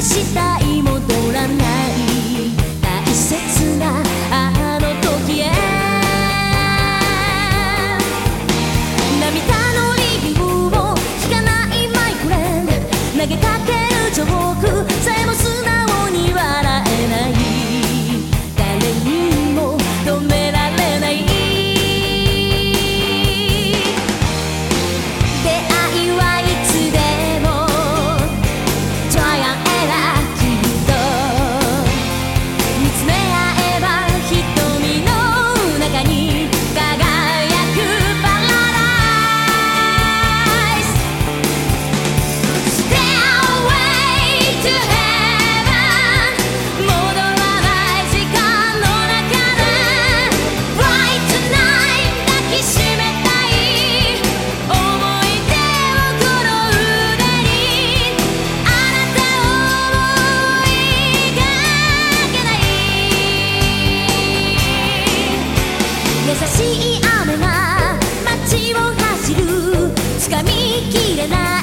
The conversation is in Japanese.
したいい雨が街を走る。掴みきれない。